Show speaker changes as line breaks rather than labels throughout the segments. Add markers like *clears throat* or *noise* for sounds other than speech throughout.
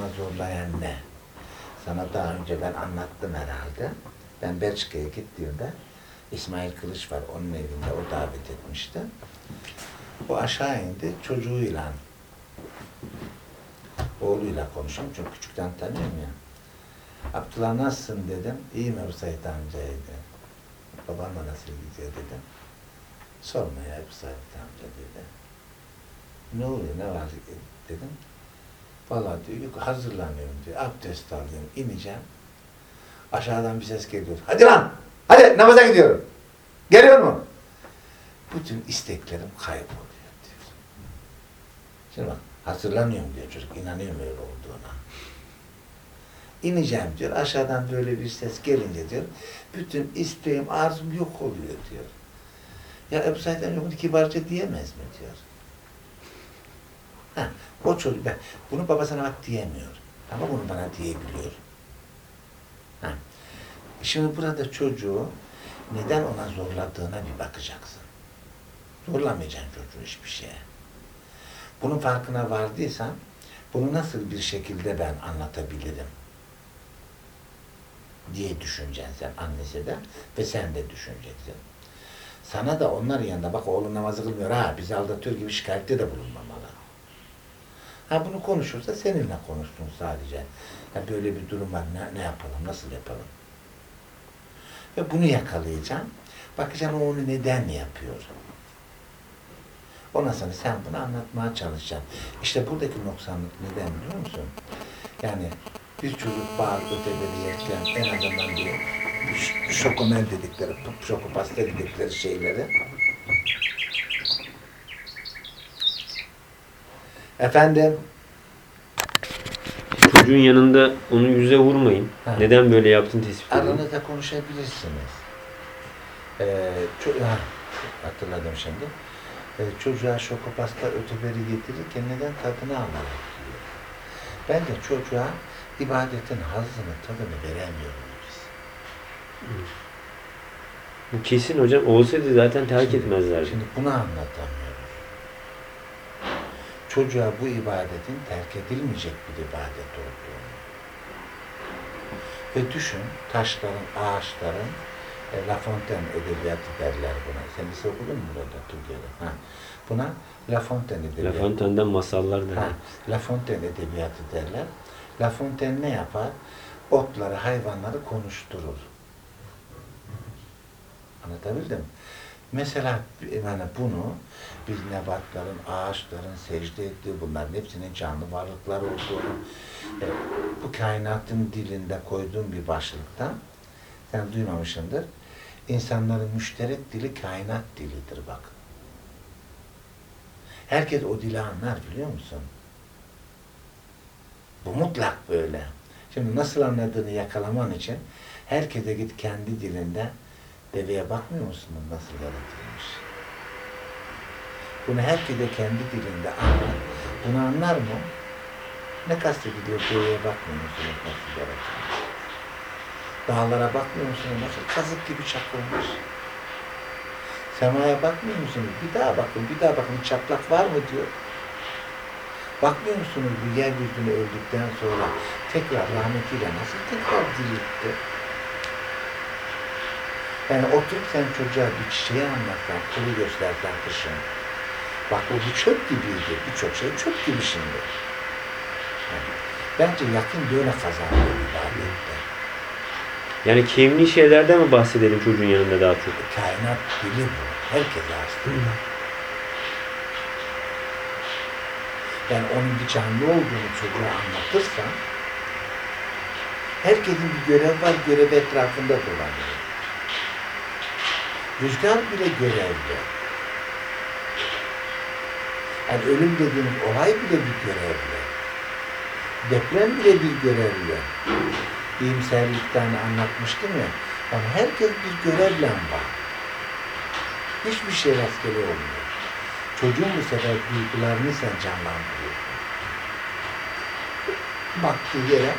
ona zorlayan ne? Sana daha önce ben anlattım herhalde. Ben Belçika'ya gittiğimde İsmail Kılıç var, onun evinde o davet etmişti. O aşağı indi, çocuğuyla, oğluyla konuşuyorum çünkü küçükten tanıyorum ya. Abdullah nasılsın dedim, iyi mi bu Sait amcaydı. Babanla nasıl gidiyor dedim. Sorma ya Sait amca dedi. Ne oluyor, ne var dedim. Vallahi diyor, yok, hazırlanıyorum diyor, abdest alıyorum, ineceğim. Aşağıdan bir ses geliyor. Hadi lan! Hadi namaza gidiyorum. Geliyor mu? Bütün isteklerim kayboluyor diyor. Şimdi bak hazırlanıyorum diyor çocuk. inanıyorum öyle olduğuna. İneceğim diyor. Aşağıdan böyle bir ses gelince diyor. Bütün isteğim, arzum yok oluyor diyor. Ya Ebu Said Emre bunu kibarca diyemez mi diyor. Ha, o çocuk, ben, bunu babasına bak diyemiyor. Ama bunu bana diyebiliyor. Ha. Şimdi burada çocuğu neden ona zorladığına bir bakacaksın. Zorlamayacaksın çocuğu hiçbir şeye. Bunun farkına vardıysan bunu nasıl bir şekilde ben anlatabilirim diye düşüneceksin sen annesi de ve sen de düşüneceksin. Sana da onlar yanında bak oğlum namazı kılmıyor ha bizi aldatıyor gibi şikayette de bulunmamalı. Ha bunu konuşursa seninle konuşsun sadece. Ya böyle bir durum var ne, ne yapalım nasıl yapalım? Ve bunu yakalayacağım. Bakacağım onu neden yapıyor. Ondan sonra sen bunu anlatmaya çalışacaksın. İşte buradaki noksanlık neden biliyor musun? Yani bir çocuk bağır öteleri yerken en azından bir şokomel dedikleri, şokopasta dedikleri şeyleri Efendim?
Çocuğun yanında onu yüze vurmayın.
Ha.
Neden böyle yaptın tespit edin.
Aranızda konuşabilirsiniz. Ee, ço- ha, hatırladım şimdi. Ee, çocuğa şokopasta öteberi getirirken neden tadını yiyor? Bence çocuğa ibadetin hazzını, tadını veremiyoruz biz.
Bu kesin hocam. Olsaydı zaten terk etmezlerdi.
Şimdi bunu anlatamıyoruz. Çocuğa bu ibadetin terk edilmeyecek bir ibadet olduğunu. Ve düşün, taşların, ağaçların, e, La Fontaine edebiyatı derler buna. Sen lise okudun mu burada Türkiye'de? Ha. Buna La Fontaine
La
edebiyatı.
Fontaine'den masallar
Ha,
derler.
La Fontaine edebiyatı derler. La Fontaine ne yapar? Otları, hayvanları konuşturur. Anlatabildim mi? Mesela yani bunu biz nebatların, ağaçların secde ettiği bunların hepsinin canlı varlıklar olduğunu e, bu kainatın dilinde koyduğum bir başlıktan sen duymamışsındır. İnsanların müşterek dili kainat dilidir bak. Herkes o dili anlar biliyor musun? Bu mutlak böyle. Şimdi nasıl anladığını yakalaman için herkese git kendi dilinde deveye bakmıyor musun nasıl yaratılmış? Bunu herkese kendi dilinde anlar. Bunu anlar mı? Ne kastediliyor deveye bakmıyor musunuz nasıl yaratılmış? Dağlara bakmıyor musunuz nasıl kazık gibi çakılmış? Semaya bakmıyor musunuz? Bir daha bakın, bir daha bakın çatlak var mı diyor. Bakmıyor musunuz bu yeryüzünü öldükten sonra tekrar rahmetiyle nasıl tekrar diriltti? Yani oturup sen çocuğa bir çiçeği anlatsan, kulu göstersen kışın. Bak o bir çöp gibiydi. Birçok şey çöp gibi şimdi. Yani, bence yakın böyle kazanıyor ibadette.
Yani kevni şeylerden mi bahsedelim çocuğun yanında daha çok?
Kainat dili bu. Herkese aslında. Yani onun bir canlı olduğunu çocuğa anlatırsan herkesin bir görev var, görev etrafında dolanıyor. Rüzgar bile görevli. Yani ölüm dediğimiz olay bile bir görevli. Deprem bile bir görevli. İyimserlikten anlatmıştım ya. Yani herkes bir görevle var. Hiçbir şey rastgele olmuyor. Çocuğun bu sefer duygularını sen canlandırıyorsun. Baktığı yere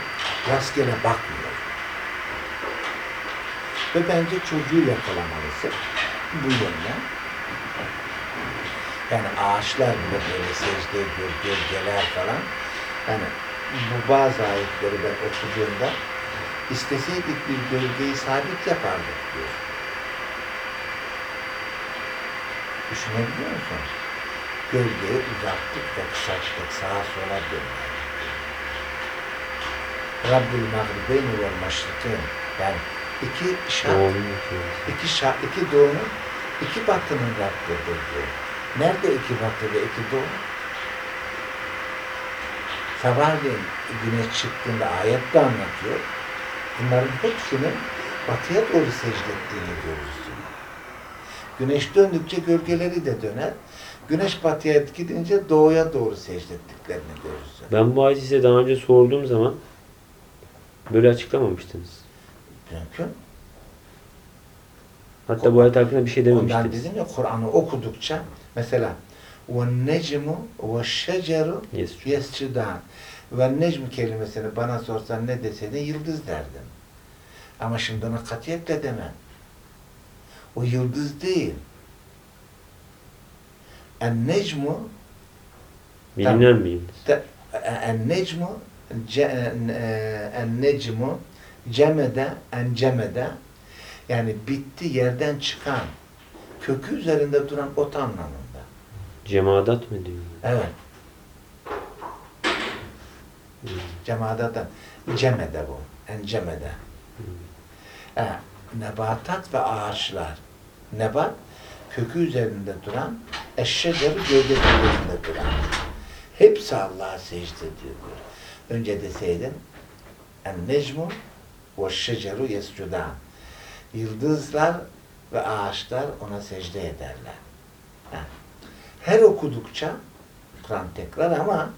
rastgele bakmıyor. Ve bence çocuğu yakalamalısın bu yönden. Yani ağaçlar bile böyle secde ediyor, gölgeler falan. Yani bu bazı ayetleri ben okuduğumda isteseydik bir gölgeyi sabit yapardık diyor. Düşünebiliyor musun? Gölgeyi uzattık ve kısalttık, sağa sola dönmek. Rabbül Mağribeyn ve Maşrikîn. Yani iki şart, iki şart, iki doğunun, iki batının Rabbidir diyor. Nerede iki batı ve iki doğu? Sabahleyin güneş çıktığında ayette anlatıyor. Bunların hepsinin batıya doğru secde ettiğini görürsün. Güneş döndükçe gölgeleri de döner. Güneş batıya gidince doğuya doğru secde ettiklerini görürsün.
Ben bu ayeti size daha önce sorduğum zaman böyle açıklamamıştınız.
Mümkün.
Hatta bu ayet hakkında bir şey
Ondan
dememiştiniz.
dedim ya Kur'an'ı okudukça mesela وَالنَّجْمُ وَالشَّجَرُ
Yes.
يَسْجُدَانِ Ve necm kelimesini bana sorsan ne deseydin yıldız derdim. Ama şimdi ona katiyetle demem. O yıldız değil. En necmu
Bilinen bir yıldız.
te- en necmu ce- e, en necmu cemede en cemede yani bitti yerden çıkan kökü üzerinde duran ot anlamında.
Cemaat mı diyor?
Evet. Cemaatatan cemede bu. En cemede. E, nebatat ve ağaçlar. Nebat kökü üzerinde duran, eşşecerı gövdesi üzerinde duran. Hepsi Allah'a secde ediyor. Önce deseydin en necmu ve şeceru yescudan. Yıldızlar ve ağaçlar ona secde ederler. Ha. Her okudukça Kur'an tekrar ama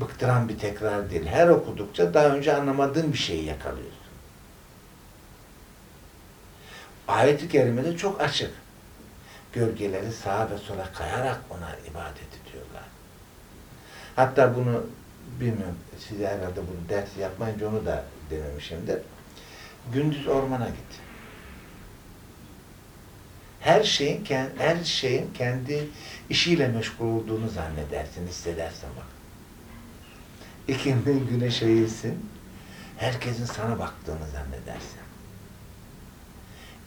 bıktıran bir tekrar değil. Her okudukça daha önce anlamadığın bir şeyi yakalıyorsun. Ayet-i kerimede çok açık. Gölgeleri sağa ve sola kayarak ona ibadet ediyorlar. Hatta bunu bilmiyorum, size herhalde bunu ders yapmayınca onu da dememişimdir. Gündüz ormana git. Her şeyin her şeyin kendi işiyle meşgul olduğunu zannedersin, hissedersin bak. İkindin güneşe eğilsin, herkesin sana baktığını zannedersin.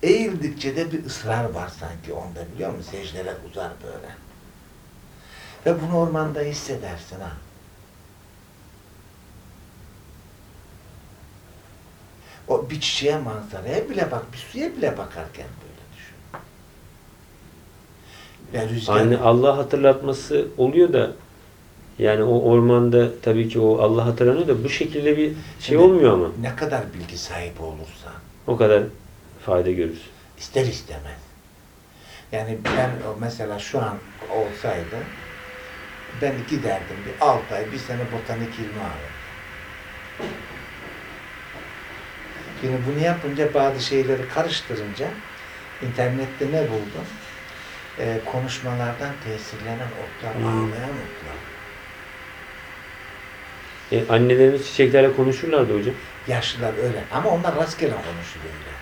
Eğildikçe de bir ısrar var sanki onda biliyor musun? Secdeler uzar böyle. Ve bunu ormanda hissedersin ha. O bir çiçeğe manzaraya bile bak, bir suya bile bakarken böyle Ve rüzgar...
Anne Allah hatırlatması oluyor da yani o ormanda tabii ki o Allah hatırlanıyor da bu şekilde bir şey
Şimdi
olmuyor ama.
Ne kadar bilgi sahibi olursan,
O kadar fayda görürsün.
ister istemez. Yani ben mesela şu an olsaydı ben giderdim bir 6 ay, bir sene botanik ilmi alırdım. Şimdi bunu yapınca bazı şeyleri karıştırınca internette ne buldum? Ee, konuşmalardan tesirlenen otlar,
Hmm.
ağlayan otlar.
E, annelerimiz çiçeklerle konuşurlardı hocam.
Yaşlılar öyle. Ama onlar rastgele konuşuluyor öyle.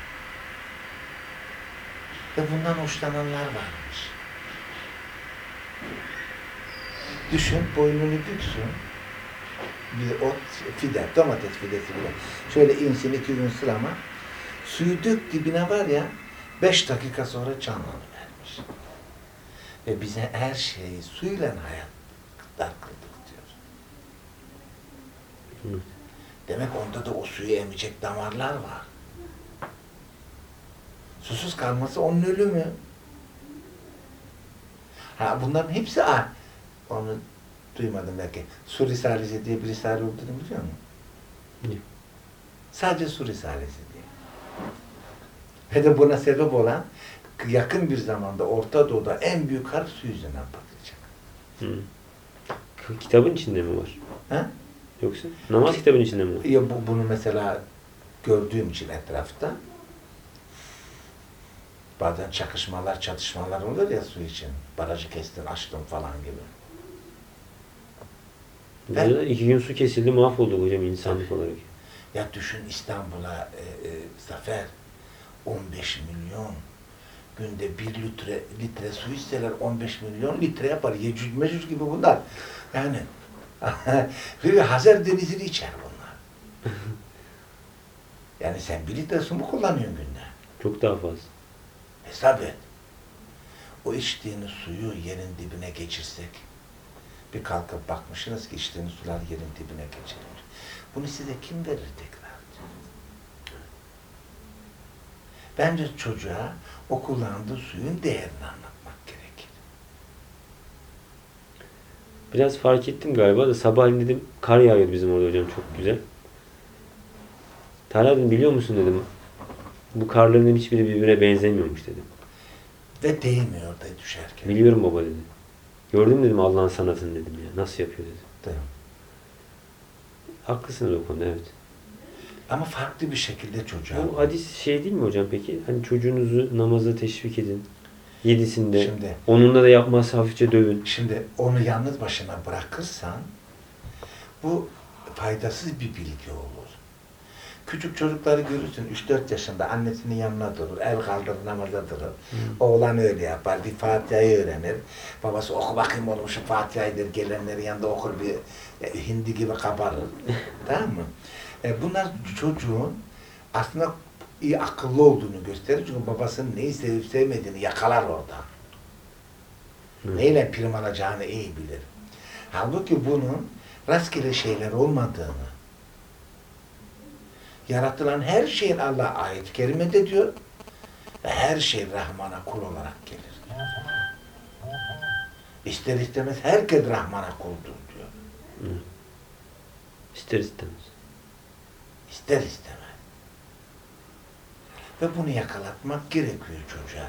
Ve bundan hoşlananlar varmış. Düşün, boynunu büksün. Bir ot, fide, domates fidesi bile. Şöyle insin iki gün sılama. Suyu dök dibine var ya, beş dakika sonra canlanıvermiş. Ve bize her şeyi suyla hayatlar kıldık diyor. Demek onda da o suyu emecek damarlar var. Susuz kalması onun ölümü. Ha bunların hepsi a. Onu duymadım belki. Su Risalesi diye bir risale olduğunu biliyor musun?
Yok.
Sadece Su Risalesi diye. Ve de buna sebep olan yakın bir zamanda Orta Doğu'da en büyük harp su yüzünden patlayacak.
Hı. Kitabın içinde mi var?
Ha?
Yoksa namaz kitabın içinde mi var?
Ya bu, bunu mesela gördüğüm için etrafta bazen çakışmalar, çatışmalar olur ya su için. Barajı kestin, açtın falan gibi.
Burada da iki gün su kesildi mahvolduk hocam insanlık olarak.
Ya düşün İstanbul'a e, e, Zafer 15 milyon günde bir litre litre su isteler 15 milyon litre yapar. Yecüc mecüc gibi bunlar. Yani *laughs* Ve Hazar Denizi'ni içer bunlar. *laughs* Yani sen bir litre su mu kullanıyorsun günde?
Çok daha fazla.
Hesap et. O içtiğiniz suyu yerin dibine geçirsek, bir kalkıp bakmışsınız ki içtiğiniz sular yerin dibine geçirilmiş. Bunu size kim verir tekrar? Bence çocuğa o kullandığı suyun değerini anlatmak gerekir.
Biraz fark ettim galiba da sabahleyin dedim kar yağıyordu bizim orada hocam çok güzel. Talha dedim biliyor musun dedim. Bu karların hiçbiri birbirine benzemiyormuş dedim.
Ve değmiyor da düşerken.
Biliyorum baba dedi. Gördüm dedim Allah'ın sanatını dedim ya. Nasıl yapıyor dedim.
Değil mi?
Haklısınız o konuda evet.
Ama farklı bir şekilde çocuğa.
Bu hadis şey değil mi hocam peki? Hani çocuğunuzu namaza teşvik edin. Yedisinde.
Şimdi-
Onunla da yapmazsa hafifçe dövün.
Şimdi onu yalnız başına bırakırsan bu faydasız bir bilgi olur. Küçük çocukları görürsün 3-4 yaşında annesinin yanına durur, el kaldırır, namaza durur. Oğlan öyle yapar, bir Fatiha'yı öğrenir. Babası oku bakayım oğlum şu Fatiha'yı der, gelenlerin yanında okur bir e, hindi gibi kabarır. *laughs* tamam mı? E, bunlar çocuğun aslında iyi akıllı olduğunu gösterir. Çünkü babasının neyi sevip sevmediğini yakalar orada.
Hı.
Neyle prim alacağını iyi bilir. Halbuki bunun rastgele şeyler olmadığını, yaratılan her şeyin Allah'a ait kerimede diyor ve her şey Rahman'a kul olarak gelir. diyor. İster istemez herkes Rahman'a kuldur diyor.
İster istemez.
İster istemez. Ve bunu yakalatmak gerekiyor çocuğa.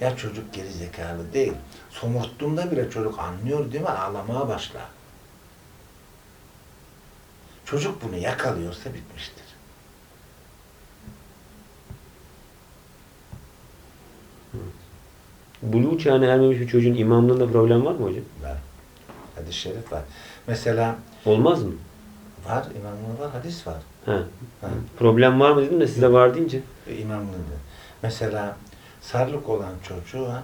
Ya çocuk geri zekalı değil. Somurttuğunda bile çocuk anlıyor değil mi? Ağlamaya başlar. Çocuk bunu yakalıyorsa bitmiştir.
Buluğ çağına ermemiş bir çocuğun imamlığında problem var mı hocam?
Var. Hadis-i şerif var. Mesela
Olmaz mı?
var, imamlığı var, hadis var.
Ha. Problem var mı dedim de size var deyince.
E, imamlığı. Mesela sarılık olan çocuğa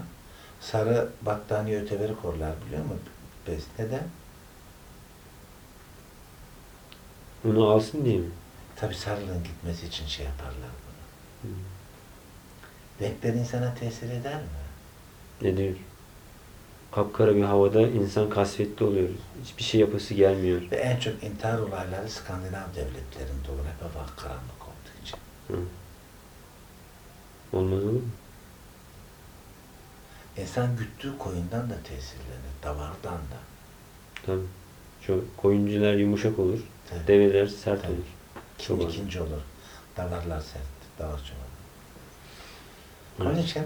sarı battaniye öteveri korlar biliyor musun? Bez. Neden?
Onu alsın diye mi?
Tabi sarılığın gitmesi için şey yaparlar bunu.
Hı.
Renkler insana tesir eder mi?
Ne diyor? Kapkara bir havada insan kasvetli oluyoruz. Hiçbir şey yapası gelmiyor.
Ve en çok intihar olayları Skandinav devletlerinde olur. Hep hava karanlık olduğu için.
Hı. Olmaz olur mu?
İnsan güttüğü koyundan da tesirlenir. Davardan da.
Tabii. Çok koyuncular yumuşak olur.
Tabii.
Develer sert
Tabii.
olur.
Kim ikinci olur. Davarlar sert. Davar çobanı. Onun için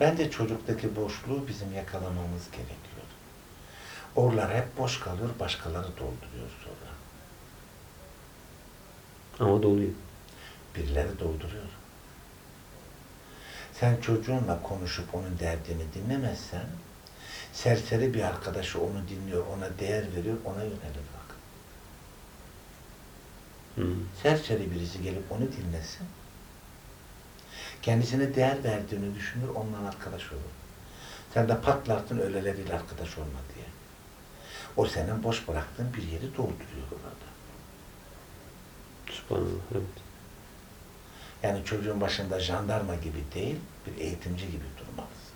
bence çocuktaki boşluğu bizim yakalamamız gerekiyor. Oralar hep boş kalıyor, başkaları dolduruyor sonra.
Ama doluyor.
Birileri dolduruyor. Sen çocuğunla konuşup onun derdini dinlemezsen, serseri bir arkadaşı onu dinliyor, ona değer veriyor, ona yönelir bak.
Hı.
Serseri birisi gelip onu dinlesin, kendisine değer verdiğini düşünür, onunla arkadaş olur. Sen de patlarsın öyleleriyle arkadaş olma diye. O senin boş bıraktığın bir yeri dolduruyor orada.
Subhanallah. Evet.
Yani çocuğun başında jandarma gibi değil, bir eğitimci gibi durmalısın.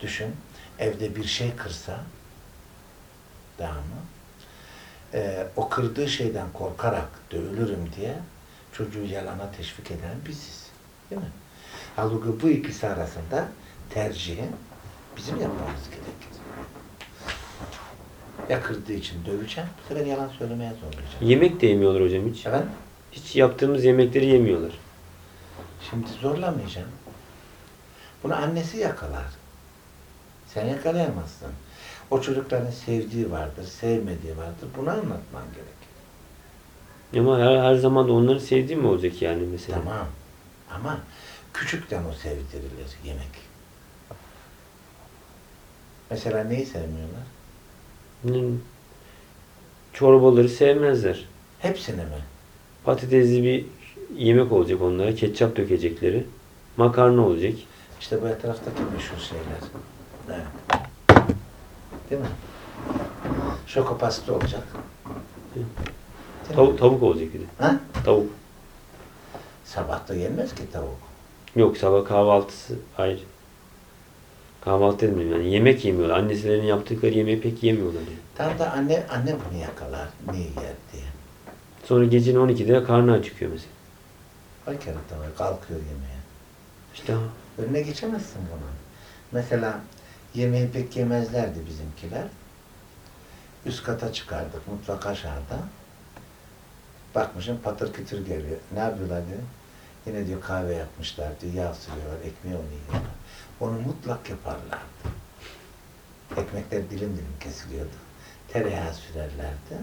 Düşün, evde bir şey kırsa, daha mı? Ee, o kırdığı şeyden korkarak dövülürüm diye çocuğu yalana teşvik eden biziz. Değil mi? Halbuki bu ikisi arasında tercihi bizim yapmamız gerekir. Ya kırdığı için döveceğim, bu sefer yalan söylemeye zorlayacağım.
Yemek de yemiyorlar hocam hiç.
Efendim?
Hiç yaptığımız yemekleri yemiyorlar.
Şimdi zorlamayacağım. Bunu annesi yakalar. Sen yakalayamazsın. O çocukların sevdiği vardır, sevmediği vardır. Bunu anlatman gerekir.
Ama her, her zaman da onları sevdiğim mi olacak yani mesela?
Tamam. Ama küçükten o sevdirilir yemek. Mesela neyi sevmiyorlar?
Hmm. Çorbaları sevmezler.
Hepsini mi?
Patatesli bir yemek olacak onlara. Ketçap dökecekleri. Makarna olacak.
İşte bu etraftaki meşhur şeyler. Evet. Değil mi? Şokopasta olacak. Mi?
Tavuk, tavuk olacak bir de.
Ha?
Tavuk.
Sabah da yenmez ki tavuk.
Yok sabah kahvaltısı ayrı. Kahvaltı etmiyor yani yemek yemiyorlar. Annesilerin yaptıkları yemeği pek yemiyorlar yani.
Tam da anne anne bunu yakalar. Niye yer diye.
Sonra gecenin 12'de karnı acıkıyor mesela.
Vay kerata var. Kalkıyor yemeğe.
İşte ha.
Önüne geçemezsin bunun. Mesela yemeği pek yemezlerdi bizimkiler. Üst kata çıkardık mutfak aşağıda. Bakmışım patır kütür geliyor. Ne yapıyorlar diyor. Yine diyor kahve yapmışlar diyor. Yağ sürüyorlar. Ekmeği onu yiyorlar. Onu mutlak yaparlardı. Ekmekler dilim dilim kesiliyordu. Tereyağı sürerlerdi.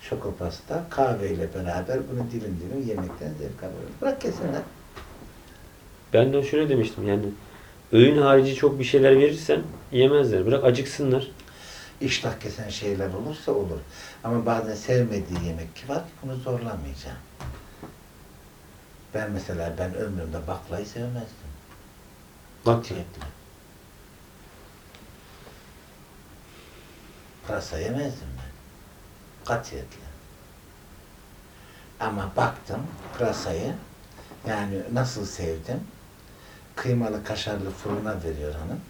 Şokopasta kahveyle beraber bunu dilim dilim yemekten zevk alıyorlar. Bırak kesinler.
Ben de şöyle demiştim yani öğün harici çok bir şeyler verirsen yemezler. Bırak acıksınlar.
İştah kesen şeyler olursa olur. Ama bazen sevmediği yemek ki var ki bunu zorlamayacağım. Ben mesela ben ömrümde baklayı sevmezdim. Katiyetle. Pırasa yemezdim ben. Katiyetle. Ama baktım pırasayı yani nasıl sevdim. Kıymalı kaşarlı fırına veriyor hanım.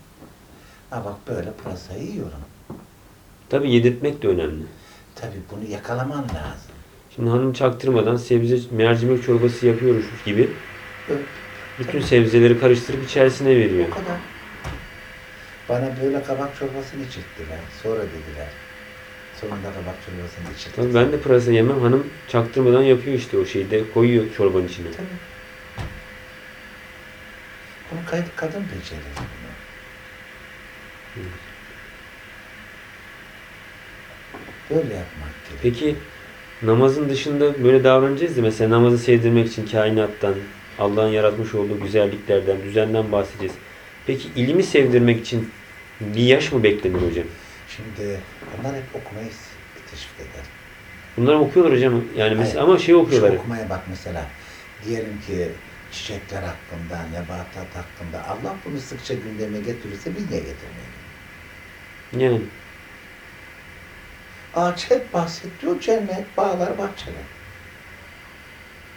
Ha bak böyle pırasayı yiyorum.
Tabii yedirtmek de önemli.
Tabii bunu yakalaman lazım.
Şimdi hanım çaktırmadan sebze mercimek çorbası yapıyormuş gibi
Evet.
bütün sebzeleri karıştırıp içerisine veriyor.
O kadar. Bana böyle kabak çorbasını içirttiler. Sonra dediler. Sonunda kabak çorbasını içirttiler.
Tabii ben de pırasa yemem. Hanım çaktırmadan yapıyor işte o şeyi de koyuyor çorbanın içine.
Tabii. Bunu kadın becerir. bunu. Böyle yapmak gerekiyor.
Peki namazın dışında böyle davranacağız ya mesela namazı sevdirmek için kainattan, Allah'ın yaratmış olduğu güzelliklerden, düzenden bahsedeceğiz. Peki ilmi sevdirmek için bir yaş mı beklenir hocam?
Şimdi onlar hep okumayı teşvik eder.
Bunları okuyorlar hocam. Yani mesela
Hayır.
ama şey okuyorlar.
Şu okumaya bak mesela. Diyelim ki çiçekler hakkında, nebatat hakkında Allah bunu sıkça gündeme getirirse biz niye getirmeyelim?
Yani
Ağaç hep bahsediyor cennet, bağlar, bahçeler.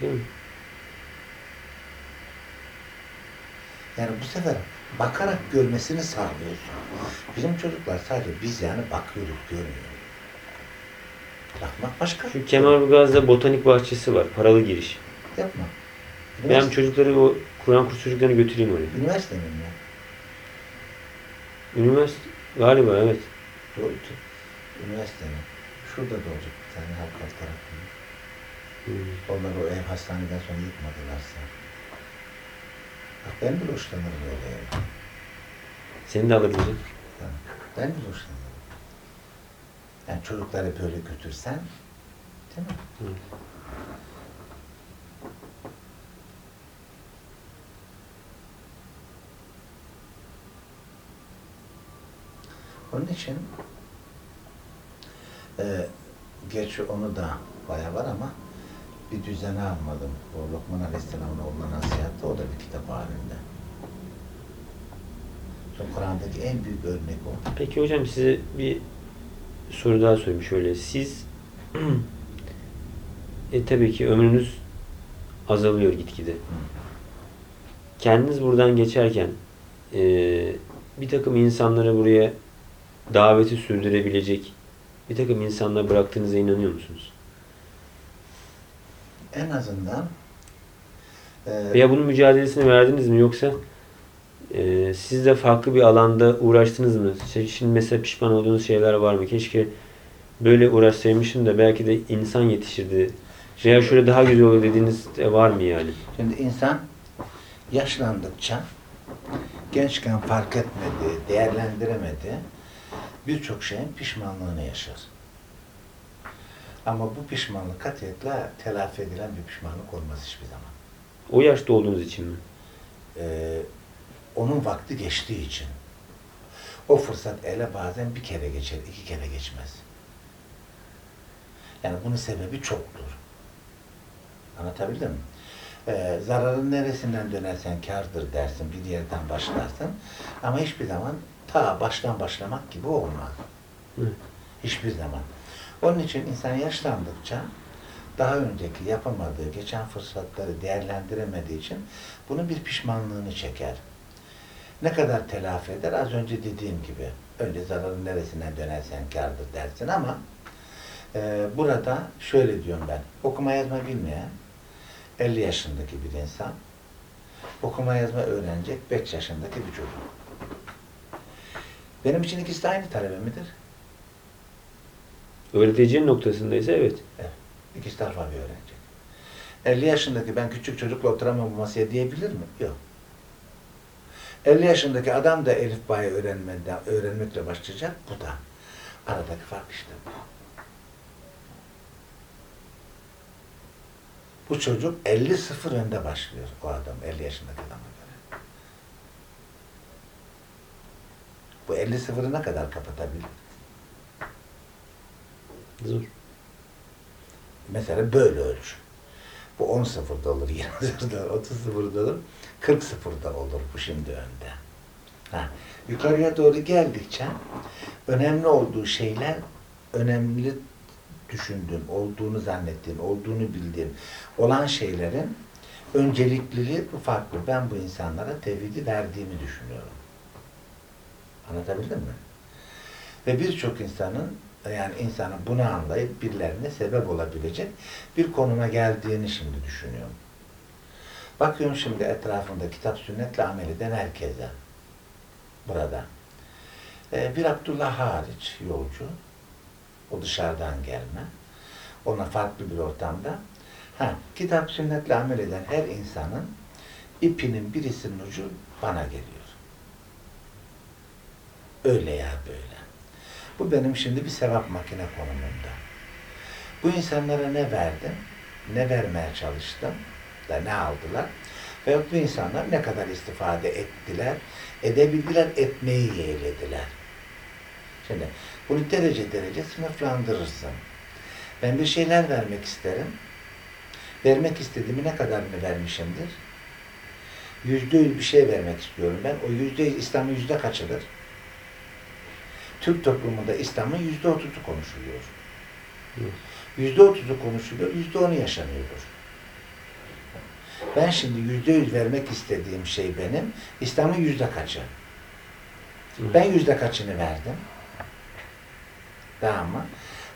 değil mi?
Yani bu sefer bakarak görmesini sağlıyorsun. Bizim çocuklar sadece biz yani bakıyoruz, görmüyoruz. Bakmak başka.
Şu Kemalburgaz'da botanik bahçesi var. Paralı giriş.
Yapma.
Ben
Üniversite,
çocukları o Kur'an kursu çocuklarını götüreyim oraya.
üniversitenin ya.
Üniversite galiba evet.
Doğru. Üniversitenin. Şurada da olacak bir tane halka tarafında.
Hmm.
Onlar o ev hastaneden sonra yıkmadılarsa. Bak ben bile hoşlanırım öyle yani.
Seni de hocam.
Ben bile hoşlanırım. Yani çocukları böyle götürsen, değil mi?
Hı.
Onun için geç onu da bayağı var ama bir düzene almadım. O Lokman Aleyhisselam'ın oğluna nasihatta o da bir kitap halinde. Kur'an'daki en büyük örnek o.
Peki hocam size bir soru daha sorayım şöyle. Siz *clears throat* e, tabii ki ömrünüz azalıyor gitgide. Kendiniz buradan geçerken e, bir takım insanları buraya daveti sürdürebilecek bir takım insanlar bıraktığınıza inanıyor musunuz?
En azından e,
Veya bunun mücadelesini verdiniz mi yoksa e, siz de farklı bir alanda uğraştınız mı? Şimdi mesela pişman olduğunuz şeyler var mı? Keşke böyle uğraşsaymışım da belki de insan yetişirdi. Veya şöyle daha güzel olur dediğiniz de var mı yani?
Şimdi insan yaşlandıkça gençken fark etmedi, değerlendiremedi. Birçok şeyin pişmanlığını yaşar. Ama bu pişmanlık katiyetle telafi edilen bir pişmanlık olmaz hiçbir zaman.
O yaşta olduğunuz için mi?
Ee, onun vakti geçtiği için. O fırsat ele bazen bir kere geçer, iki kere geçmez. Yani bunun sebebi çoktur. Anlatabildim mi? Ee, zararın neresinden dönersen kârdır dersin, bir yerden başlarsın. Ama hiçbir zaman ta baştan başlamak gibi olmaz.
Evet.
Hiçbir zaman. Onun için insan yaşlandıkça daha önceki yapamadığı, geçen fırsatları değerlendiremediği için bunun bir pişmanlığını çeker. Ne kadar telafi eder? Az önce dediğim gibi. Önce zararın neresine dönersen kârdır dersin ama e, burada şöyle diyorum ben. Okuma yazma bilmeyen 50 yaşındaki bir insan okuma yazma öğrenecek 5 yaşındaki bir çocuk. Benim için ikisi de aynı talebe midir?
Öğreteceğin noktasındaysa evet.
İkisi de alfabe öğrenecek. 50 yaşındaki ben küçük çocukla oturamam bu masaya diyebilir mi? Yok. 50 yaşındaki adam da Elif Bay'ı öğrenmeden, öğrenmekle başlayacak. Bu da. Aradaki fark işte bu. Bu çocuk 50 sıfır önde başlıyor o adam 50 yaşındaki adama göre. Bu 50 sıfırı ne kadar kapatabilir?
Zor.
Mesela böyle ölç. Bu 10 sıfırda olur, *laughs* 20 sıfırda olur, 30 sıfırda olur, 40 sıfırda olur bu şimdi önde. Ha, yukarıya doğru geldikçe önemli olduğu şeyler önemli düşündüğün, olduğunu zannettiğin, olduğunu bildiğin olan şeylerin öncelikliliği bu farklı. Ben bu insanlara tevhidi verdiğimi düşünüyorum. Anlatabildim mi? Ve birçok insanın yani insanın bunu anlayıp birilerine sebep olabilecek bir konuma geldiğini şimdi düşünüyorum. Bakıyorum şimdi etrafında kitap sünnetle amel eden herkese. Burada. Ee, bir Abdullah hariç yolcu. O dışarıdan gelme. Ona farklı bir ortamda. Ha, kitap sünnetle amel eden her insanın ipinin birisinin ucu bana geliyor. Öyle ya böyle. Bu benim şimdi bir sevap makine konumunda. Bu insanlara ne verdim, ne vermeye çalıştım da ne aldılar ve bu insanlar ne kadar istifade ettiler, edebildiler, etmeyi yeğlediler. Şimdi bunu derece derece sınıflandırırsın. Ben bir şeyler vermek isterim. Vermek istediğimi ne kadarını vermişimdir? Yüzde yüz bir şey vermek istiyorum ben. O yüzde yüz İslam'ın yüzde kaçıdır? Türk toplumunda İslam'ın yüzde otuzu konuşuluyor. Yüzde otuzu konuşuluyor, yüzde onu yaşanıyordur. Ben şimdi yüzde yüz vermek istediğim şey benim, İslam'ın yüzde kaçı? Ben yüzde kaçını verdim? Tamam mı?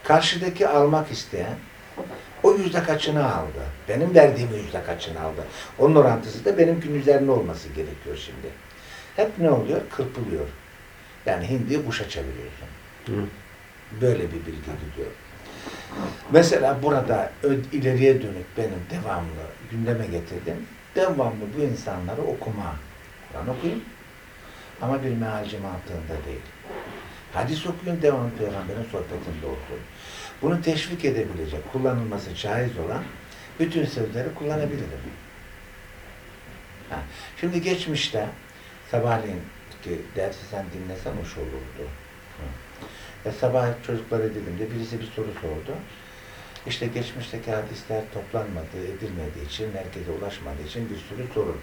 Karşıdaki almak isteyen o yüzde kaçını aldı. Benim verdiğim yüzde kaçını aldı. Onun orantısı da benimkinin üzerinde olması gerekiyor şimdi. Hep ne oluyor? Kırpılıyor. Yani hindiyi kuşa çeviriyorsun.
Hı.
Böyle bir bilgi gidiyor. Mesela burada ileriye dönük benim devamlı gündeme getirdim. Devamlı bu insanları okuma. Kur'an okuyun. Ama bir mealci mantığında değil. Hadis okuyun, devamlı peygamberin sohbetinde okuyun. Bunu teşvik edebilecek, kullanılması caiz olan bütün sözleri kullanabilirim. Ha. Şimdi geçmişte sabahleyin ki dersi sen dinlesen hoş olurdu. Hı. Ve sabah çocuklara dedim de birisi bir soru sordu. İşte geçmişteki hadisler toplanmadığı, edilmediği için, merkeze ulaşmadığı için bir sürü sorun.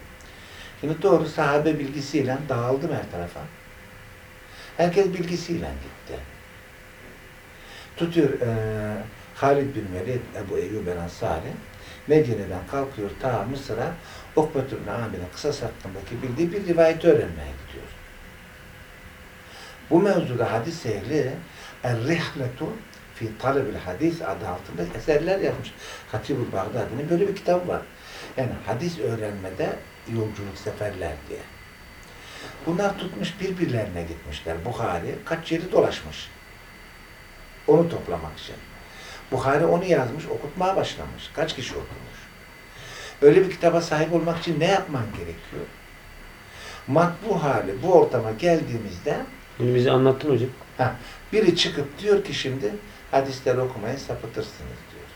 Şimdi doğru sahabe bilgisiyle dağıldım her tarafa. Herkes bilgisiyle gitti. Tutuyor e, Halid bin Velid, Ebu Eyyub el Ansari, Medine'den kalkıyor ta Mısır'a, Ukbet bin Amir'in kısas hakkındaki bildiği bir rivayeti öğrenmeye gidiyor. Bu mevzuda hadis ehli Er-Rihletu fi Talebil Hadis adı altında eserler yazmış. Hatibul Bağdadi'nin böyle bir kitabı var. Yani hadis öğrenmede yolculuk seferler diye. Bunlar tutmuş birbirlerine gitmişler. Bukhari kaç yeri dolaşmış. Onu toplamak için. Bukhari onu yazmış, okutmaya başlamış. Kaç kişi okumuş. Öyle bir kitaba sahip olmak için ne yapman gerekiyor? Matbu hali bu ortama geldiğimizde
Bunu bize anlattın hocam.
Ha, biri çıkıp diyor ki şimdi hadisleri okumayın sapıtırsınız diyor.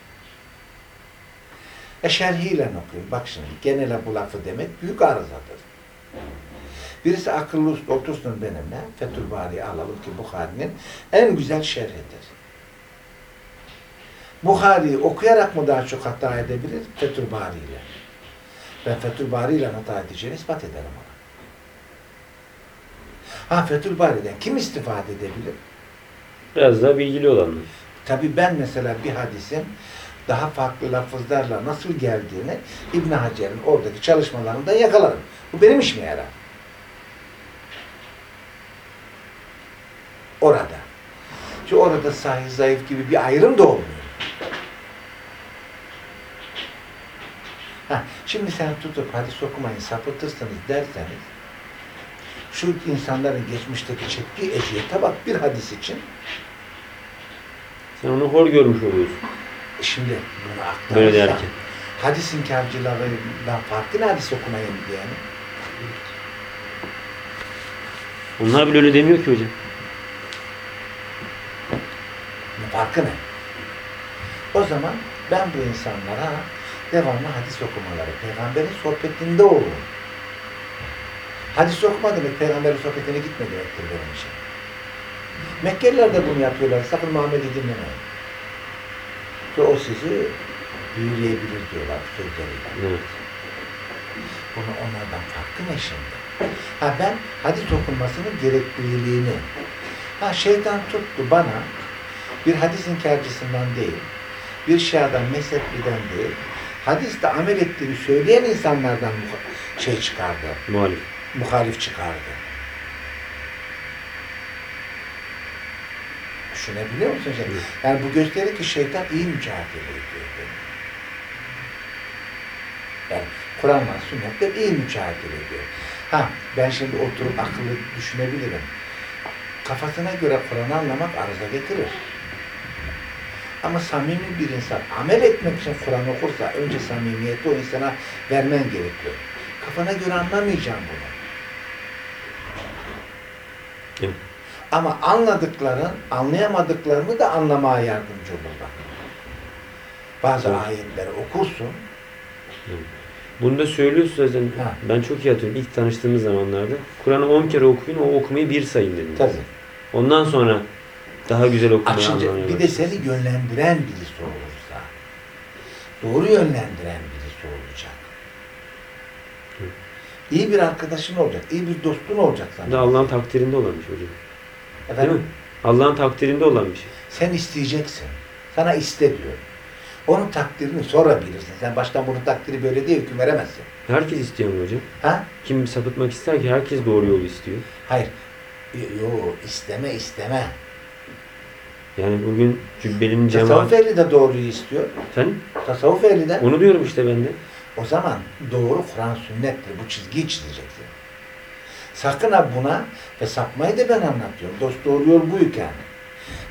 E şerhiyle okuyun. Bak şimdi genele bu lafı demek büyük arızadır. Birisi akıllı otursun benimle. Fethül Bari'yi alalım ki Bukhari'nin en güzel şerhidir. Bukhari'yi okuyarak mı daha çok hata edebilir? Fethül Bari ile. Ben Fethül Bari ile hata edeceğini ispat ederim. Ha Fethül Bari'den kim istifade edebilir?
Biraz daha bilgili olanlar.
Tabii ben mesela bir hadisin daha farklı lafızlarla nasıl geldiğini İbn Hacer'in oradaki çalışmalarında yakalarım. Bu benim işime yarar. Orada. Çünkü orada sahih zayıf gibi bir ayrım da olmuyor. Ha, şimdi sen tutup hadis okumayın sapıtırsınız derseniz şu insanların geçmişteki çektiği eziyete bak bir hadis için
Sen onu hor görmüş oluyorsun.
Şimdi bunu aktarırsan,
Böyle derken.
hadis inkarcılarından farklı ne hadis okumayın yani?
Onlar bile öyle demiyor ki hocam.
Farkı ne? O zaman ben bu insanlara devamlı hadis okumaları, peygamberin sohbetinde olun. Hadis okuma demek peygamberin sohbetine gitme demektir benim için. Mekkeliler de bunu yapıyorlar. Sakın Muhammed'i dinlemeyin. Ki o sizi büyüleyebilir diyorlar sözleriyle.
Evet.
Bunu onlardan farklı ne şimdi? Ha ben hadis okunmasının gerekliliğini ha şeytan tuttu bana bir hadis inkarcısından değil, bir şiadan, mezhepliden değil, hadiste amel ettiğini söyleyen insanlardan şey çıkardı,
Muhalif.
Muhalif çıkardı. Düşünebiliyor musun? Şey?
Evet.
Yani bu gösterir ki şeytan iyi mücadele ediyor. Yani Kur'an'la sünnetle iyi mücadele ediyor. Ha ben şimdi oturup akıllı düşünebilirim. Kafasına göre Kur'an'ı anlamak arıza getirir. Ama samimi bir insan amel etmek için Kur'an okursa önce samimiyeti o insana vermen gerekiyor. Kafana göre anlamayacağım bunu.
Evet.
Ama anladıkların, anlayamadıklarını da anlamaya yardımcı olurlar. Bazı
Evet.
ayetleri okursun,
Bunu da söylüyorsun zaten.
Ha.
Ben çok iyi hatırlıyorum. İlk tanıştığımız zamanlarda. Kur'an'ı 10 kere okuyun, o okumayı bir sayın dediniz.
tabii.
Ondan sonra daha güzel okumayı
Açınca bir de seni yönlendiren birisi olursa, doğru yönlendiren birisi olacak.
Hı.
İyi bir arkadaşın olacak, iyi bir dostun olacak sana.
Allah'ın takdirinde olan bir şey hocam. Değil
Efendim,
mi? Allah'ın takdirinde olan bir şey.
sen isteyeceksin. Sana iste diyor. Onun takdirini sonra bilirsin. Sen baştan bunun takdiri böyle değil, hüküm veremezsin.
Herkes istiyor mu hocam?
Ha?
Kim sapıtmak ister ki herkes doğru yolu istiyor.
Hayır. Yo, isteme isteme.
Yani bugün cübbelinin
Tasavvuf
cemaat...
ehli de doğruyu istiyor.
Efendim?
Tasavvuf ehli de.
Onu diyorum işte ben de.
O zaman doğru Kur'an sünnettir. Bu çizgiyi çizeceksin. Sakın ha buna ve sapmayı da ben anlatıyorum. Dost doğru yol buyken.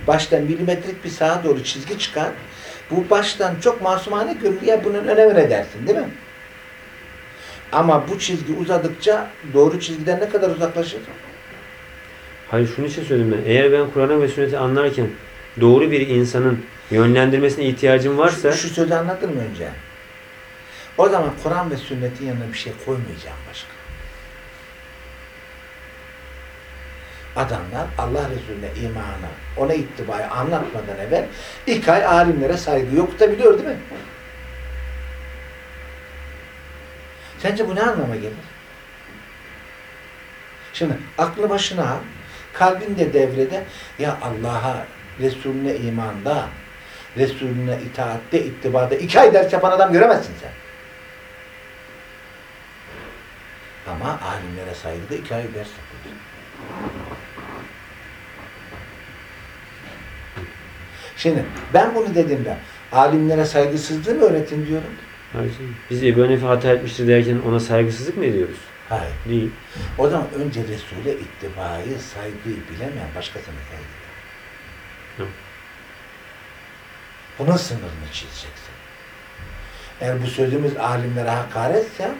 Baştan milimetrik bir sağa doğru çizgi çıkar. Bu baştan çok masumane görünüyor. Ya bunun önemine dersin değil mi? Ama bu çizgi uzadıkça doğru çizgiden ne kadar uzaklaşır?
Hayır şunun için söyledim ben. Eğer ben Kur'an'ı ve sünneti anlarken doğru bir insanın yönlendirmesine ihtiyacım varsa
Şu, şu sözü anladın mı önce? O zaman Kur'an ve sünnetin yanına bir şey koymayacağım başka. Adamlar Allah Resulüne imanı, ona ittibayı anlatmadan evvel ilk ay alimlere saygı yokutabiliyor değil mi? Sence bu ne anlama gelir? Şimdi aklı başına al, kalbinde devrede ya Allah'a, Resulüne imanda, Resulüne itaatte, ittibada iki ay ders yapan adam göremezsin sen. Ama alimlere saygıda iki ay ders yapıyor. Şimdi ben bunu dediğimde alimlere saygısızlığı mı öğretin diyorum?
Hayır, biz Ebu Hanife hata etmiştir derken ona saygısızlık mı ediyoruz?
Hayır.
Değil.
O zaman önce Resul'e ittibayı, saygıyı bilemeyen başkasına saygı.
Hı.
Bunun sınırını çizeceksin. Eğer bu sözümüz alimlere hakaretse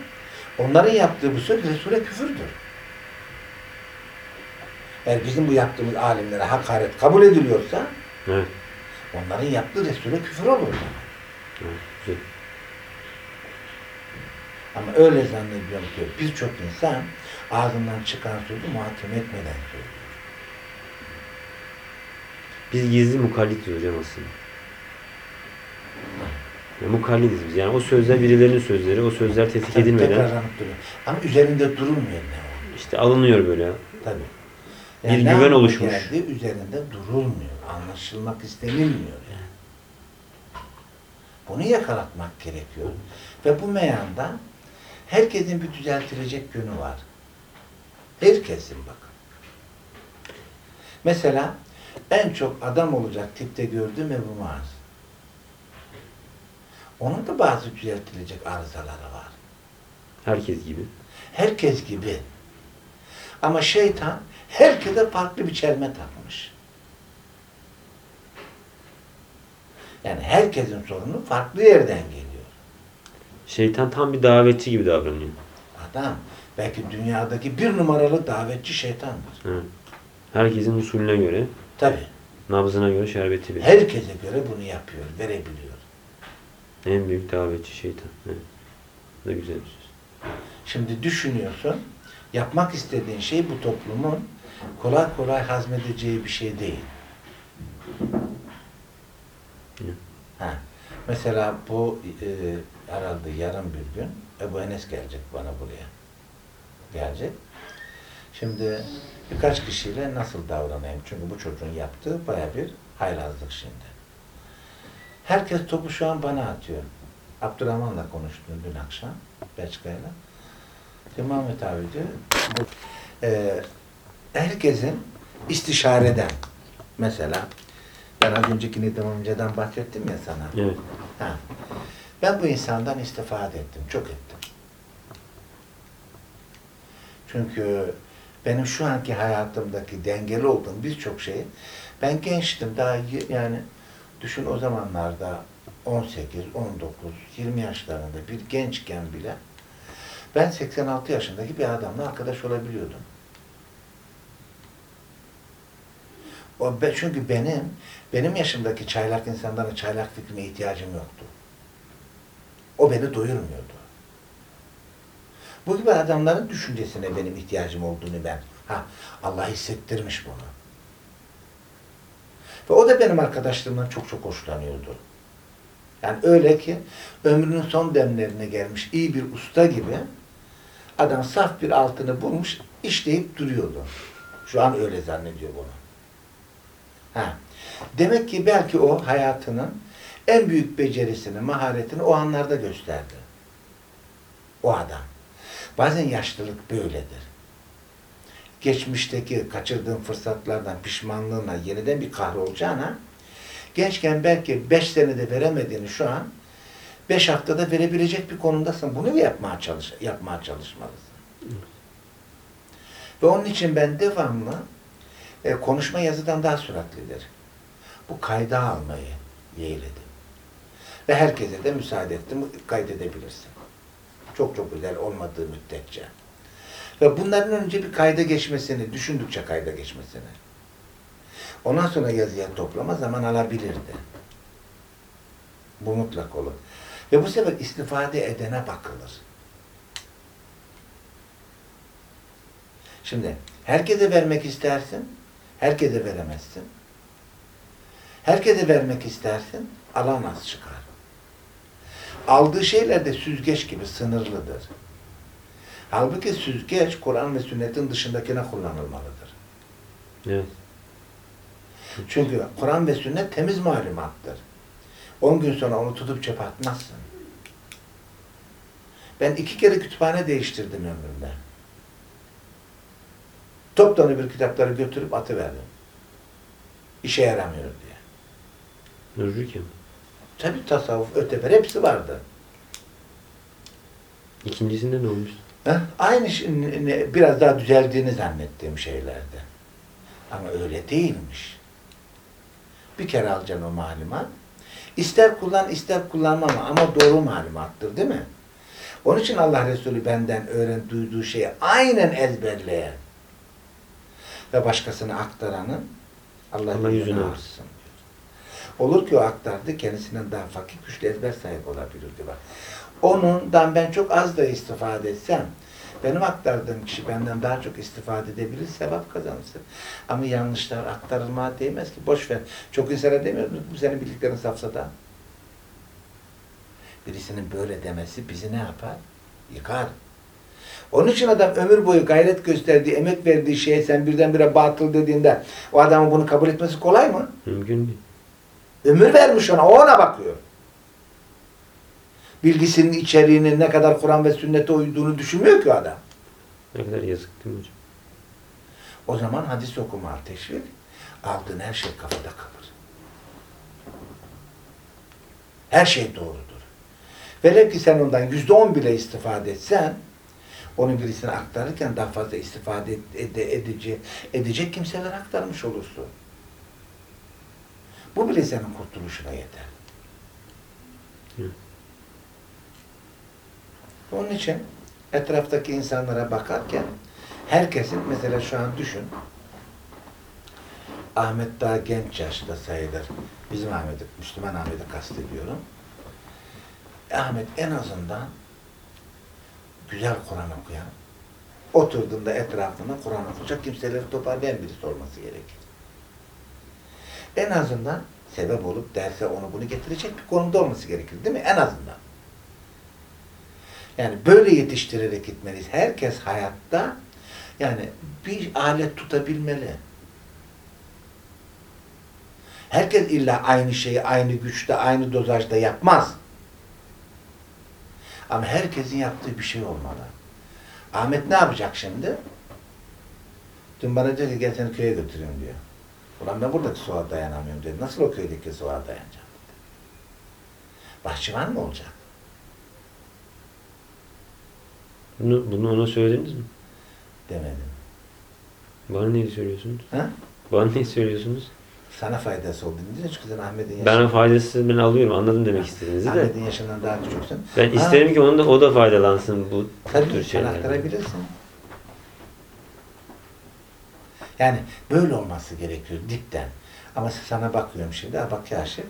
onların yaptığı bu söz Resul'e küfürdür. Eğer bizim bu yaptığımız alimlere hakaret kabul ediliyorsa
Evet.
onların yaptığı Resul'e küfür olur.
evet.
Ama öyle zannediyorum ki birçok insan ağzından çıkan sözü muhakeme etmeden söylüyor.
Biz gizli mukallitiz hocam aslında. Ya, mukallidiz biz. Yani o sözler birilerinin sözleri, o sözler tetkik
Tabii
edilmeden
Tekrarlanıp duruyor. Ama üzerinde durulmuyor ne o.
işte alınıyor böyle.
Tabii.
Bir
ne
güven oluşmuş.
Geldi, üzerinde durulmuyor. Anlaşılmak istenilmiyor yani. Bunu yakalatmak gerekiyor. Ve bu meyanda herkesin bir düzeltilecek yönü var. Herkesin bakın. Mesela en çok adam olacak tipte gördüğüm Ebu Maaz. Onun da bazı düzeltilecek arızaları var.
Herkes gibi.
Herkes gibi. Ama şeytan herkese farklı bir çelme takmış. Yani herkesin sorunu farklı yerden geliyor.
Şeytan tam bir davetçi gibi davranıyor.
Adam belki dünyadaki bir numaralı davetçi şeytandır.
Evet. Herkesin usulüne göre,
Tabii.
nabzına göre şerbeti verir.
Herkese göre bunu yapıyor, verebiliyor.
En büyük davetçi şeytan. Evet. Bu da güzel bir söz.
Şimdi düşünüyorsun, yapmak istediğin şey bu toplumun kolay kolay hazmedeceği bir şey değil.
Hı.
Ha. Mesela bu e, herhalde yarın bir gün Ebu Enes gelecek bana buraya. Gelecek. Şimdi birkaç kişiyle nasıl davranayım? Çünkü bu çocuğun yaptığı baya bir haylazlık şimdi. Herkes topu şu an bana atıyor. Abdurrahman'la konuştum dün akşam Belçika'yla. Diyor, Mahmut abi diyor, bu, e, herkesin istişareden mesela ben az önceki Nedim amcadan bahsettim ya sana.
Evet.
Ha. Ben bu insandan istifade ettim. Çok ettim. Çünkü benim şu anki hayatımdaki dengeli olduğum birçok şeyi ben gençtim daha yani düşün o zamanlarda 18, 19, 20 yaşlarında bir gençken bile ben 86 yaşındaki bir adamla arkadaş olabiliyordum. O be, çünkü benim benim yaşımdaki çaylak insanların çaylak fikrine ihtiyacım yoktu. O beni doyurmuyordu. Bu gibi adamların düşüncesine benim ihtiyacım olduğunu ben, ha Allah hissettirmiş bunu. Ve o da benim arkadaşlığımdan çok çok hoşlanıyordu. Yani öyle ki ömrünün son demlerine gelmiş iyi bir usta gibi adam saf bir altını bulmuş işleyip duruyordu. Şu an öyle zannediyor bunu. Ha. Demek ki belki o hayatının en büyük becerisini, maharetini o anlarda gösterdi. O adam. Bazen yaşlılık böyledir. Geçmişteki kaçırdığın fırsatlardan pişmanlığına yeniden bir kahrolacağına gençken belki beş senede veremediğini şu an beş haftada verebilecek bir konumdasın. Bunu yapmaya çalış yapmaya çalışmalısın. Ve onun için ben devamlı e, konuşma yazıdan daha süratlidir. Bu kayda almayı yeğledim. Ve herkese de müsaade ettim. Kaydedebilirsin. Çok çok güzel olmadığı müddetçe. Ve bunların önce bir kayda geçmesini, düşündükçe kayda geçmesini. Ondan sonra yazıya toplama zaman alabilirdi. Bu mutlak olur. Ve bu sefer istifade edene bakılır. Şimdi herkese vermek istersin, herkese veremezsin. Herkese vermek istersin, alan az çıkar. Aldığı şeyler de süzgeç gibi sınırlıdır. Halbuki süzgeç Kur'an ve sünnetin dışındakine kullanılmalıdır.
Evet.
Çünkü Kur'an ve sünnet temiz malumattır. 10 gün sonra onu tutup çöpe atmazsın. Ben iki kere kütüphane değiştirdim ömrümde. Toptanı bir kitapları götürüp atıverdim. İşe yaramıyor diye.
Dururken.
Tabi tasavvuf, öteber hepsi vardı.
İkincisinde ne olmuş?
Ha? Aynı biraz daha düzeldiğini zannettiğim şeylerdi. Ama öyle değilmiş. Bir kere alacaksın o malumat. İster kullan, ister kullanmama ama doğru malumattır değil mi? Onun için Allah Resulü benden öğren duyduğu şeyi aynen ezberleyen ve başkasına aktaranın Allah,
Allah
arsın. diyor. Olur ki o aktardı kendisinden daha fakir güçlü ezber sahibi olabilirdi bak. Onundan ben çok az da istifade etsem benim aktardığım kişi benden daha çok istifade edebilir, sevap kazanırsın. Ama yanlışlar aktarılmaya değmez ki. Boş ver. Çok insana demiyoruz. Bu senin bildiklerin safsata. Birisinin böyle demesi bizi ne yapar? Yıkar. Onun için adam ömür boyu gayret gösterdiği, emek verdiği şeye sen birdenbire batıl dediğinde o adamın bunu kabul etmesi kolay mı?
Mümkün değil.
Ömür vermiş ona, o ona bakıyor. Bilgisinin içeriğinin ne kadar Kur'an ve sünnete uyduğunu düşünmüyor ki adam.
Ne kadar yazık değil mi hocam?
O zaman hadis okuma teşvik, aldığın her şey kafada kalır. Her şey doğrudur. Velev ki sen ondan yüzde on bile istifade etsen, onu birisine aktarırken daha fazla istifade ed- ede- edici, edecek kimseler aktarmış olursun. Bu bile senin kurtuluşuna yeter.
Hı.
Onun için etraftaki insanlara bakarken herkesin mesela şu an düşün Ahmet daha genç yaşta sayılır. Bizim Ahmet'i, Müslüman Ahmet'i kastediyorum. Ahmet en azından güzel Kur'an okuyan, oturduğunda etrafına Kur'an okuyacak kimseleri toparlayan birisi olması gerekir. En azından sebep olup derse onu bunu getirecek bir konumda olması gerekir değil mi? En azından. Yani böyle yetiştirerek gitmeliyiz. Herkes hayatta yani bir alet tutabilmeli. Herkes illa aynı şeyi aynı güçte, aynı dozajda yapmaz. Ama herkesin yaptığı bir şey olmalı. Ahmet ne yapacak şimdi? Dün bana diyor ki gel seni köye götüreyim diyor. Ulan ben buradaki soğuğa dayanamıyorum dedi. Nasıl o köydeki soğuğa dayanacağım. Bahçıvan mı olacak?
Bunu, bunu ona söylediniz mi?
Demedim.
Bana neyi söylüyorsunuz?
Ha?
Bana neyi söylüyorsunuz?
Sana faydası oldu. Çünkü sen Ahmet'in yaşından,
Bana faydası ben alıyorum. Anladım demek istediğinizi de.
Ahmet'in yaşından daha küçüksün.
Ben
Ha,
isterim ki onun da o da faydalansın bu
Tabii
tür
sen
şeylerden.
aktarabilirsin. Yani böyle olması gerekiyor dipten. Ama sana bakıyorum şimdi. Ha bak Kaşif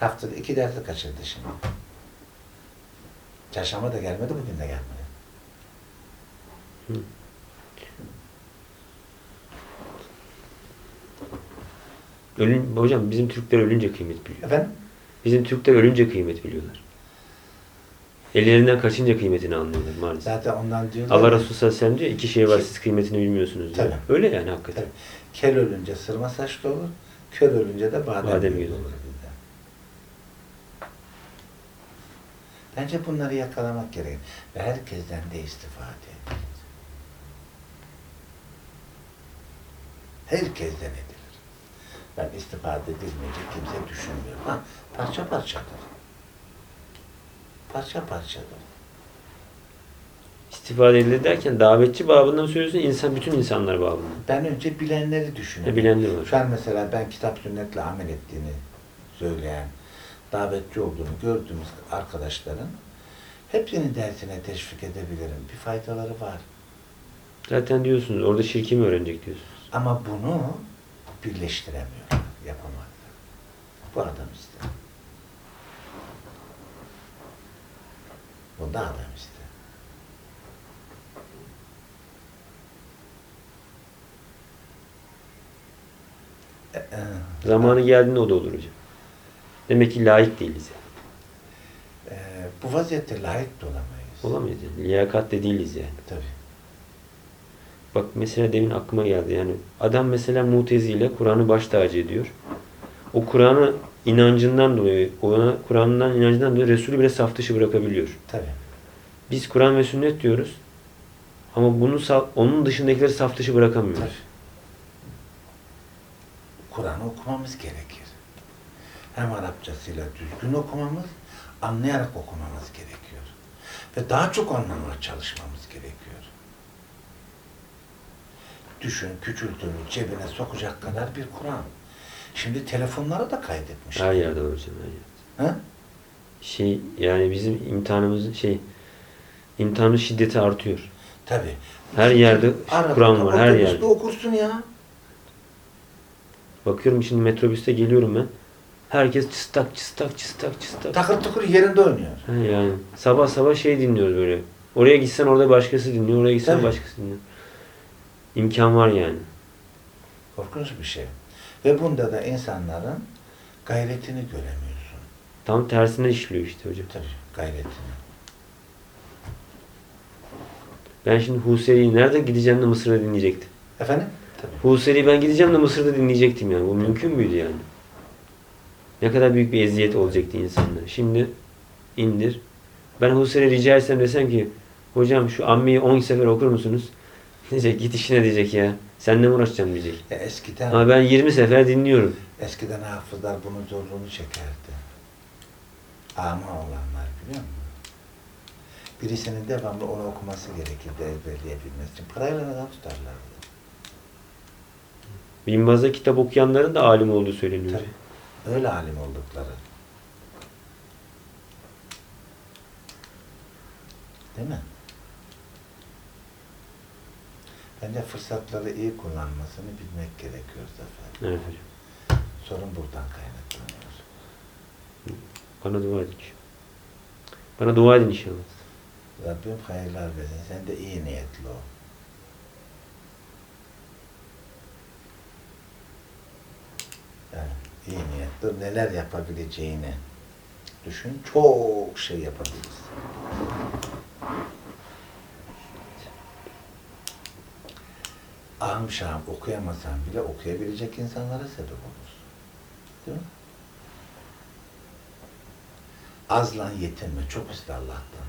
haftada iki dersi kaçırdı şimdi. Çarşamba da gelmedi, bugün de gelmedi.
Ölün, hocam bizim Türkler ölünce kıymet biliyor.
Efendim?
Bizim Türkler ölünce kıymet biliyorlar. Ellerinden kaçınca kıymetini anlıyorlar maalesef.
Zaten ondan diyorlar.
Allah Resulü sallallahu aleyhi ve sellem diyor iki şey var siz kıymetini bilmiyorsunuz diyor.
Tabii.
Öyle yani hakikaten.
Tabii. Kel ölünce sırma saçlı olur, kör ölünce de badem,
Badem
gözü. olur. Bence bunları yakalamak gerekir. Ve herkesten de istifade Herkesten edilir. Ben istifade edilmeyecek kimse düşünmüyorum. Ha, parça parçadır. Parça parçadır.
İstifade edilir derken davetçi babından söylüyorsun, insan bütün insanlar babından.
Ben önce bilenleri düşünüyorum.
bilenler var.
Şu an mesela ben kitap sünnetle amel ettiğini söyleyen, davetçi olduğunu gördüğümüz arkadaşların hepsinin dersine teşvik edebilirim. Bir faydaları var.
Zaten diyorsunuz orada şirki mi öğrenecek diyorsunuz.
Ama bunu birleştiremiyorlar, yapamazlar. Bu adam işte. Bu da adam işte. E, e,
Zamanı geldiğinde o da olur hocam. Demek ki layık değiliz yani.
e, bu vaziyette layık da olamayız.
Olamayız yani. Liyakat de değiliz yani.
Tabii.
Bak mesela demin aklıma geldi yani. Adam mesela muteziyle Kur'an'ı baş tacı ediyor. O Kur'an'a inancından dolayı, ona Kur'an'dan inancından dolayı Resulü bile saf dışı bırakabiliyor.
Tabii.
Biz Kur'an ve sünnet diyoruz. Ama bunu onun dışındakileri saf dışı bırakamıyoruz.
Tabii. Kur'an'ı okumamız gerekir. Hem Arapçasıyla düzgün okumamız, anlayarak okumamız gerekiyor. Ve daha çok anlamaya çalışmamız gerekiyor. Düşün, küçültülmüş, cebine sokacak kadar bir Kur'an. Şimdi telefonlara da kaydetmiş.
Her yerde var hocam her yerde.
Ha?
Şey yani bizim imtihanımızın şey imtihanın şiddeti artıyor.
Tabii.
Her yerde
Arabada,
Kur'an var her yerde.
okursun ya.
Bakıyorum şimdi metrobüste geliyorum ben. Herkes çıstak çıstak çıstak çıstak.
Takır tukur yerinde oynuyor.
He yani sabah sabah şey dinliyoruz böyle. Oraya gitsen orada başkası dinliyor, oraya gitsen
Tabii.
başkası dinliyor. İmkan var yani.
Korkunç bir şey. Ve bunda da insanların gayretini göremiyorsun.
Tam tersine işliyor işte hocam.
Tabii gayretini.
Ben şimdi Huseyri'yi nerede gideceğim de Mısır'da dinleyecektim.
Efendim? Tabii.
Ben gideceğim de Mısır'da dinleyecektim yani. Bu mümkün müydü yani? Ne kadar büyük bir eziyet olacaktı insanlara. Şimdi indir. Ben Huseyri rica etsem desem ki hocam şu ammeyi 10 sefer okur musunuz? Diyecek git işine diyecek ya. Seninle mi uğraşacağım diyecek.
Ya eskiden
Ama ben 20 sefer dinliyorum.
eskiden hafızlar bunun zorluğunu çekerdi. Ama olanlar biliyor musun? Birisinin devamlı onu okuması gerekirdi ezberleyebilmesi için. Parayla adam tutarlardı.
Binbaz'da kitap okuyanların da alim olduğu söyleniyor.
Tabii. Öyle alim oldukları. Değil mi? Bence fırsatları iyi kullanmasını bilmek gerekiyor Zafer.
Evet hocam.
Sorun buradan kaynaklanıyor.
Bana dua edin. inşallah. Bana dua edin inşallah.
Rabbim hayırlar versin. Sen de iyi niyetli ol. Yani iyi niyetli. Neler yapabileceğini düşün. Çok şey yapabiliriz. Ahım şahım okuyamasan bile okuyabilecek insanlara sebep olursun. Değil mi? Azla yetinme. Çok iste Allah'tan.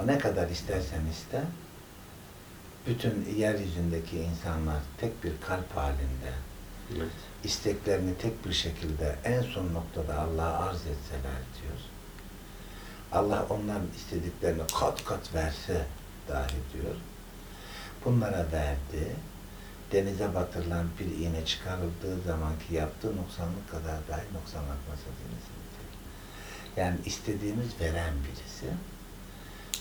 O ne kadar istersen iste, bütün yeryüzündeki insanlar tek bir kalp halinde,
Evet.
isteklerini tek bir şekilde en son noktada Allah'a arz etseler diyor. Allah onların istediklerini kat kat verse dahi diyor. Bunlara verdi. Denize batırılan bir iğne çıkarıldığı zamanki yaptığı noksanlık kadar dahi noksanlatmasa denizin diyor. Yani istediğimiz veren birisi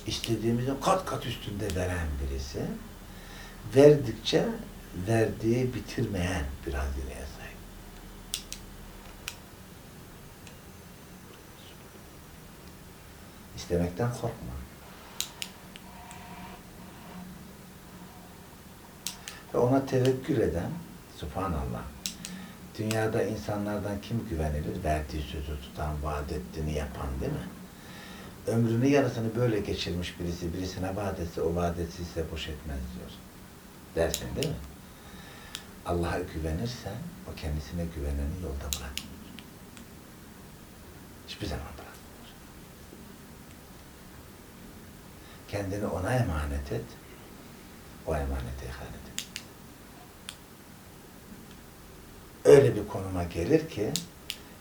istediğimizin kat kat üstünde veren birisi verdikçe verdiği bitirmeyen bir hazineye sahip. İstemekten korkma. Ve ona tevekkül eden, subhanallah, dünyada insanlardan kim güvenilir? Verdiği sözü tutan, vaat ettiğini yapan değil mi? ömrünü yarısını böyle geçirmiş birisi, birisine vaat etse o vaat etsizse boş etmez diyor. Dersin değil mi? Allah'a güvenirsen o kendisine güveneni yolda bırakmıyor. Hiçbir zaman bırakmıyor. Kendini ona emanet et, o emanete ihanet et. Öyle bir konuma gelir ki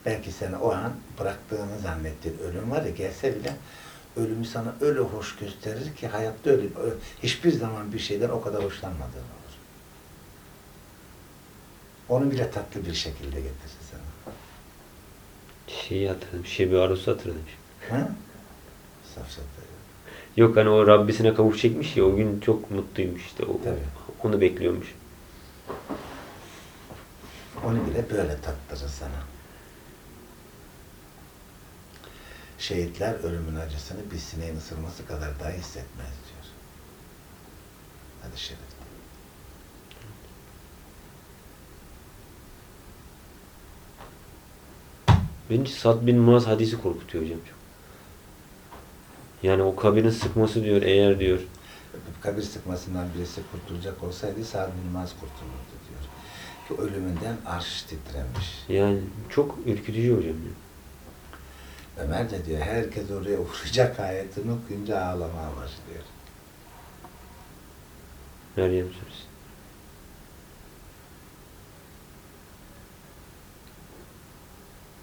belki seni o an bıraktığını zannettiğin ölüm var ya gelse bile ölümü sana öyle hoş gösterir ki hayatta öyle hiçbir zaman bir şeyden o kadar hoşlanmadığın olur. Onu bile tatlı bir şekilde getirir sana.
Şeyi hatırladım. Şebi Arus'u hatırladım.
Ha? Safsata.
Yok hani o Rabbisine kavuşacakmış ya o gün çok mutluymuş işte. O,
Tabii.
onu bekliyormuş.
Onu bile böyle tattırır sana. Şehitler ölümün acısını bir sineğin ısırması kadar dahi hissetmez diyor. Hadi şerif.
Beni Sad bin Muaz hadisi korkutuyor hocam çok. Yani o kabirin sıkması diyor eğer diyor.
Kabir sıkmasından birisi kurtulacak olsaydı Sa'd bin Muaz kurtulurdu diyor. Ki ölümünden arş titremiş.
Yani çok ürkütücü hocam. ya.
Ömer de diyor herkes oraya uğrayacak ayetini okuyunca ağlamaya başlıyor.
Meryem suresi.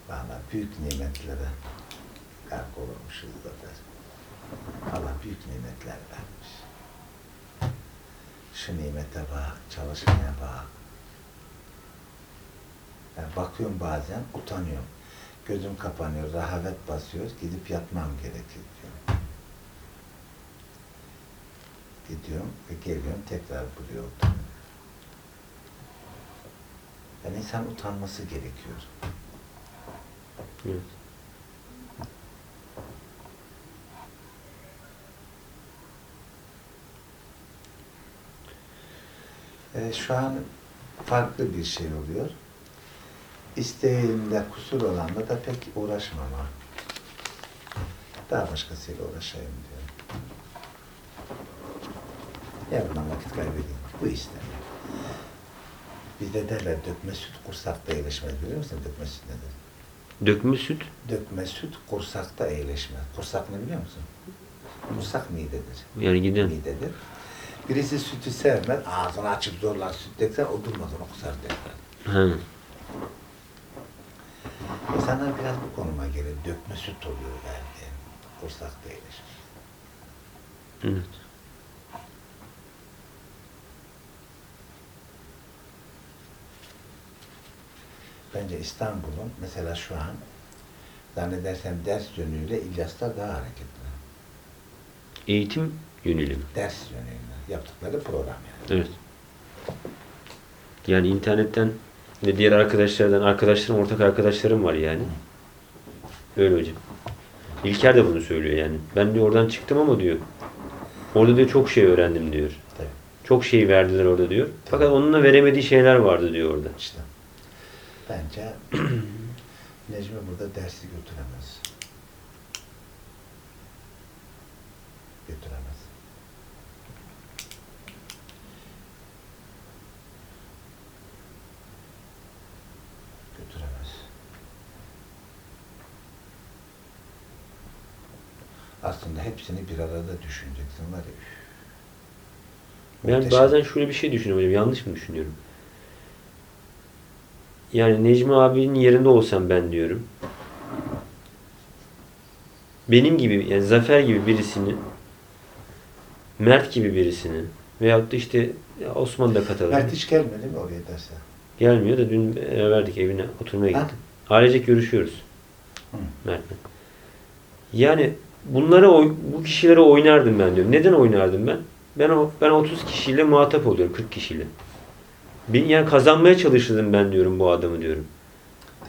Valla büyük nimetlere gark olurmuşuz zaten. Allah büyük nimetler vermiş. Şu nimete bak, çalışmaya bak. Yani bakıyorum bazen utanıyorum. Gözüm kapanıyor, rahavet basıyor, gidip yatmam gerekir diyorum. Gidiyorum ve geliyorum tekrar buraya oturuyorum. Yani insan utanması gerekiyor.
Evet.
E, şu an farklı bir şey oluyor. İsteğimde kusur olanla da pek uğraşmama. Daha başkasıyla uğraşayım diyorum. Yavrudan vakit kaybedeyim. Bu işte. Bizde derler dökme süt kursakta eğleşmez biliyor musun? Dökme süt nedir?
Dökme süt.
Dökme süt kursakta eğleşmez. Kursak ne biliyor musun? Kursak midedir.
Yani giden.
Midedir. Birisi sütü sevmez, ağzını açıp zorla süt döksen o durmaz onu kusar derler.
Ha.
İnsanlar biraz bu konuma gelir. Dökme süt oluyor verdiğin. Kursakta eğleşir.
Evet.
Bence İstanbul'un mesela şu an zannedersem ders yönüyle İlyas'ta daha hareketli.
Eğitim yönelim.
Ders yönüyle yaptıkları program yani.
Evet. Yani internetten ve diğer arkadaşlardan, arkadaşlarım, ortak arkadaşlarım var yani. Öyle hocam. İlker de bunu söylüyor yani. Ben diyor oradan çıktım ama diyor. Orada diyor çok şey öğrendim diyor.
Tabii.
Çok şey verdiler orada diyor. Fakat onunla veremediği şeyler vardı diyor orada.
İşte bence *clears throat* Necmi burada dersi. Götüremez. Götüremez. Aslında hepsini bir arada düşüneceksin var ya.
Ben
Muhteşem.
bazen şöyle bir şey düşünüyorum hocam. Yanlış mı düşünüyorum? Yani Necmi abinin yerinde olsam ben diyorum. Benim gibi yani Zafer gibi birisini Mert gibi birisini veyahut da işte Osman da katalım.
Mert hiç gelmedi mi oraya derse?
Gelmiyor da dün verdik evine oturmaya gittim. Ailecek görüşüyoruz. Mert'le. Yani bunlara bu kişilere oynardım ben diyorum. Neden oynardım ben? Ben ben 30 kişiyle muhatap oluyorum 40 kişiyle. Bir, yani kazanmaya çalışırdım ben diyorum bu adamı diyorum.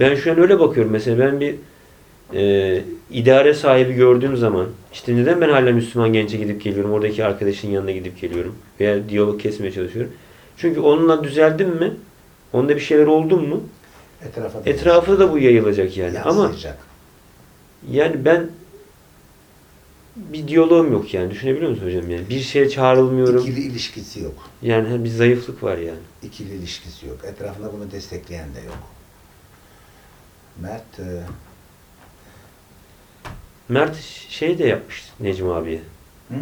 Ben şu an öyle bakıyorum mesela ben bir e, idare sahibi gördüğüm zaman işte neden ben hala Müslüman gence gidip geliyorum oradaki arkadaşın yanına gidip geliyorum veya diyalog kesmeye çalışıyorum. Çünkü onunla düzeldim mi onda bir şeyler oldu mu
Etrafa da
etrafı da bu yayılacak yani. Ama
yansıyacak.
yani ben bir diyalogum yok yani. Düşünebiliyor musun hocam yani? Bir şeye çağrılmıyorum.
İkili ilişkisi yok.
Yani hani bir zayıflık var yani.
İkili ilişkisi yok. Etrafında bunu destekleyen de yok. Mert e,
Mert şey de yapmış Necmi abiye.
Hı?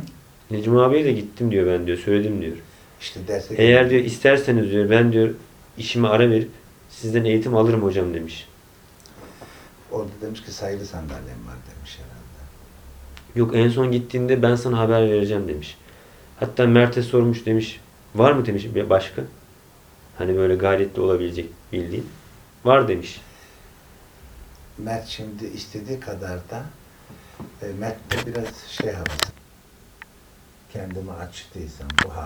Necmi abiye de gittim diyor ben diyor. Söyledim diyor.
işte derse
Eğer diyor isterseniz diyor ben diyor işime ara verip sizden eğitim alırım hocam demiş.
orada demiş ki sayılı sandalyem var demiş herhalde.
Yok en son gittiğinde ben sana haber vereceğim demiş. Hatta Mert'e sormuş demiş. Var mı demiş başka? Hani böyle gayretli olabilecek bildiğin. Var demiş.
Mert şimdi istediği kadar da e, Mert de biraz şey havası. Kendimi açtıysam bu